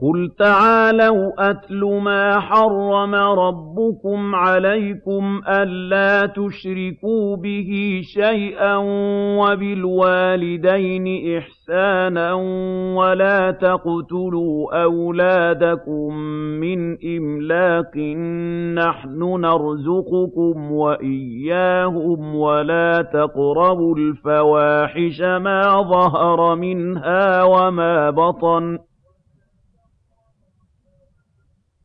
قُلْ تَعَالَوْا أَتْلُ مَا حَرَّمَ رَبُّكُمْ عَلَيْكُمْ أَلَّا تُشْرِكُوا بِهِ شَيْئًا وَبِالْوَالِدَيْنِ إِحْسَانًا وَلَا تَقْتُلُوا أَوْلَادَكُم مِّنْ إِمْلَاقٍ ۖ نَّحْنُ نَرْزُقُكُمْ وَإِيَّاهُمْ ۖ وَلَا تَقْرَبُوا الْفَوَاحِشَ مَا ظَهَرَ مِنْهَا وَمَا بَطَنَ